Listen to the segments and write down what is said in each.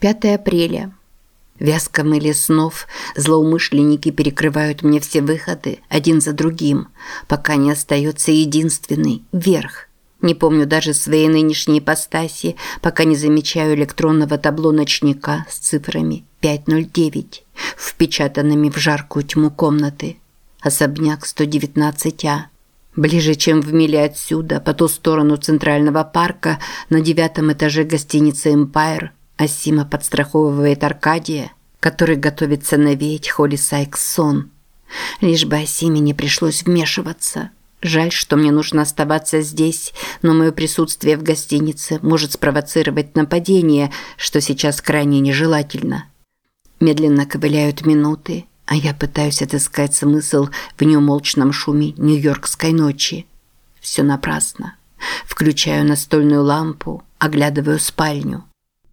5 апреля. Вязко мыли снов, злоумышленники перекрывают мне все выходы один за другим, пока не остается единственный – вверх. Не помню даже своей нынешней ипостаси, пока не замечаю электронного табло ночника с цифрами 509, впечатанными в жаркую тьму комнаты. Особняк 119А. Ближе, чем в миле отсюда, по ту сторону Центрального парка, на девятом этаже гостиницы «Эмпайр», Асима подстраховывает Аркадия, который готовится навеять Холли Сайкс сон. Лишь бы Асиме не пришлось вмешиваться. Жаль, что мне нужно оставаться здесь, но мое присутствие в гостинице может спровоцировать нападение, что сейчас крайне нежелательно. Медленно ковыляют минуты, а я пытаюсь отыскать смысл в неумолчном шуме нью-йоркской ночи. Все напрасно. Включаю настольную лампу, оглядываю спальню.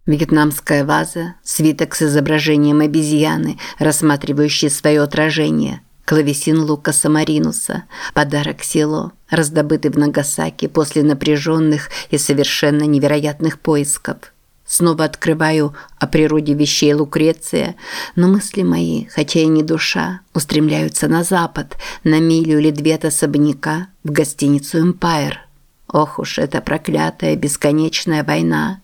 Вьетнамская ваза, свиток с изображением обезьяны, рассматривающей свое отражение, клавесин Лукаса Маринуса, подарок село, раздобытый в Нагасаки после напряженных и совершенно невероятных поисков – Снова открываю о природе вещей Лукреция, но мысли мои, хотя и не душа, устремляются на запад, на милю или две от особняка, в гостиницу «Эмпайр». Ох уж эта проклятая бесконечная война.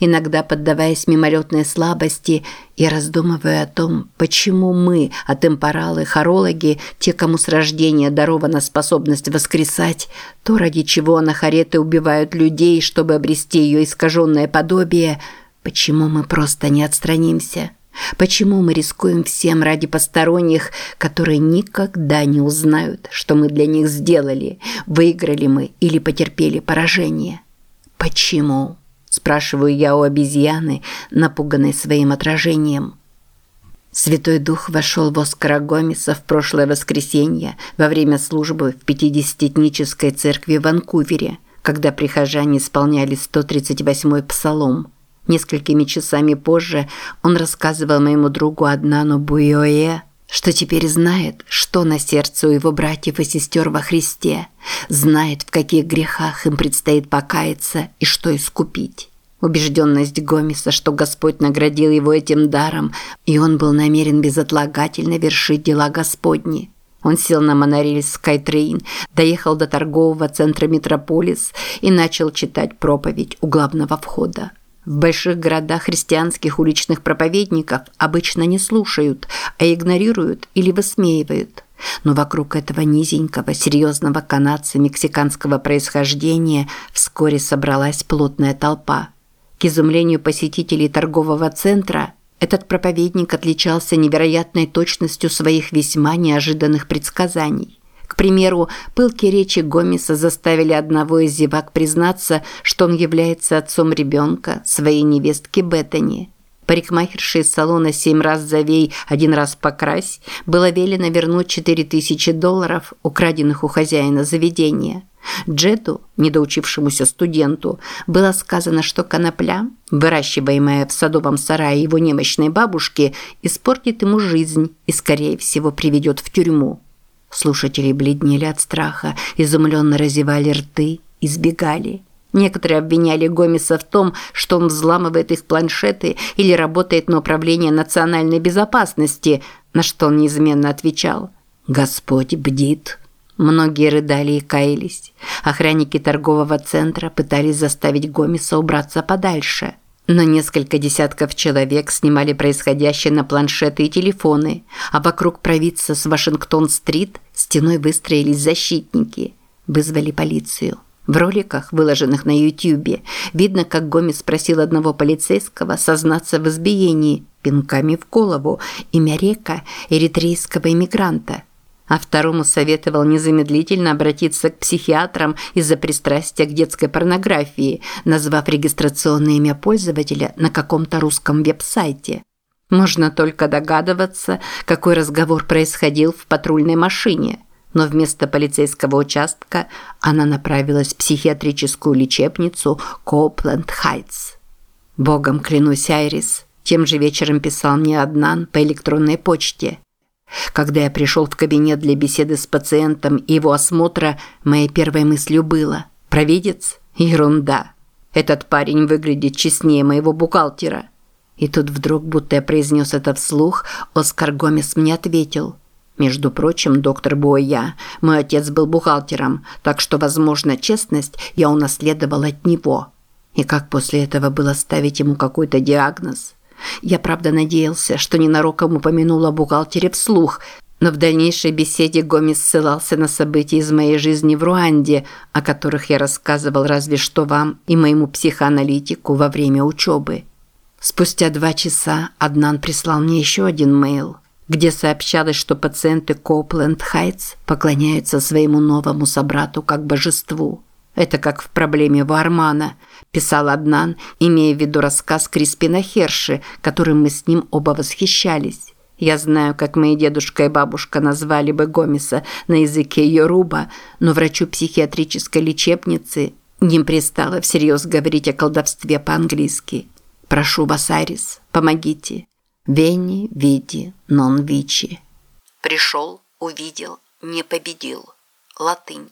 Иногда, поддаваясь мимолетной слабости, я раздумываю о том, почему мы, атемпоралы, хорологи, те, кому с рождения дарована способность воскресать, то, ради чего анахареты убивают людей, чтобы обрести ее искаженное подобие, почему мы просто не отстранимся? Почему мы рискуем всем ради посторонних, которые никогда не узнают, что мы для них сделали, выиграли мы или потерпели поражение? Почему? Спрашиваю я у обезьяны, напуганной своим отражением. Святой Дух вошел в Оскара Гомеса в прошлое воскресенье во время службы в Пятидесятитнической церкви в Ванкувере, когда прихожане исполняли 138-й псалом. Несколькими часами позже он рассказывал моему другу Аднану Буйоэ, что теперь знает, что на сердце у его братьев и сестер во Христе, знает, в каких грехах им предстоит покаяться и что искупить. Убежденность Гомеса, что Господь наградил его этим даром, и он был намерен безотлагательно вершить дела Господни. Он сел на монорельс Скайтрейн, доехал до торгового центра Метрополис и начал читать проповедь у главного входа. В больших городах христианских уличных проповедников обычно не слушают, а игнорируют или высмеивают. Но вокруг этого низенького, серьезного канадца мексиканского происхождения вскоре собралась плотная толпа. К изумлению посетителей торгового центра этот проповедник отличался невероятной точностью своих весьма неожиданных предсказаний. К примеру, пылкие речи Гомеса заставили одного из зевак признаться, что он является отцом ребенка, своей невестки Беттани. Парикмахерши из салона «Семь раз завей, один раз покрась» было велено вернуть 4000 долларов, украденных у хозяина заведения. Джету, недоучившемуся студенту, было сказано, что конопля, выращиваемая в садовом сарае его немощной бабушки, испортит ему жизнь и, скорее всего, приведет в тюрьму. Слушатели бледнели от страха, изумленно разевали рты, избегали. Некоторые обвиняли Гомеса в том, что он взламывает их планшеты или работает на управление национальной безопасности, на что он неизменно отвечал «Господь бдит». Многие рыдали и каялись. Охранники торгового центра пытались заставить Гомеса убраться подальше – но несколько десятков человек снимали происходящее на планшеты и телефоны, а вокруг провидца с Вашингтон-стрит стеной выстроились защитники. Вызвали полицию. В роликах, выложенных на Ютьюбе, видно, как Гомес спросил одного полицейского сознаться в избиении пинками в голову имя Река, эритрейского иммигранта – а второму советовал незамедлительно обратиться к психиатрам из-за пристрастия к детской порнографии, назвав регистрационное имя пользователя на каком-то русском веб-сайте. Можно только догадываться, какой разговор происходил в патрульной машине, но вместо полицейского участка она направилась в психиатрическую лечебницу Копленд-Хайтс. Богом клянусь, Айрис, тем же вечером писал мне Аднан по электронной почте – когда я пришел в кабинет для беседы с пациентом и его осмотра, моей первой мыслью было «Провидец? Ерунда. Этот парень выглядит честнее моего бухгалтера». И тут вдруг, будто я произнес это вслух, Оскар Гомес мне ответил. Между прочим, доктор Боя, мой отец был бухгалтером, так что, возможно, честность я унаследовал от него. И как после этого было ставить ему какой-то диагноз? Я, правда, надеялся, что ненароком упомянула о бухгалтере вслух, но в дальнейшей беседе Гомес ссылался на события из моей жизни в Руанде, о которых я рассказывал разве что вам и моему психоаналитику во время учебы. Спустя два часа Аднан прислал мне еще один мейл, где сообщалось, что пациенты Копленд-Хайтс поклоняются своему новому собрату как божеству. Это как в проблеме Вармана, писал Аднан, имея в виду рассказ Криспина Херши, которым мы с ним оба восхищались. Я знаю, как мои дедушка и бабушка назвали бы Гомеса на языке Йоруба, но врачу психиатрической лечебницы не пристало всерьез говорить о колдовстве по-английски. Прошу вас, Арис, помогите. Вени, види, нон вичи. Пришел, увидел, не победил. Латынь.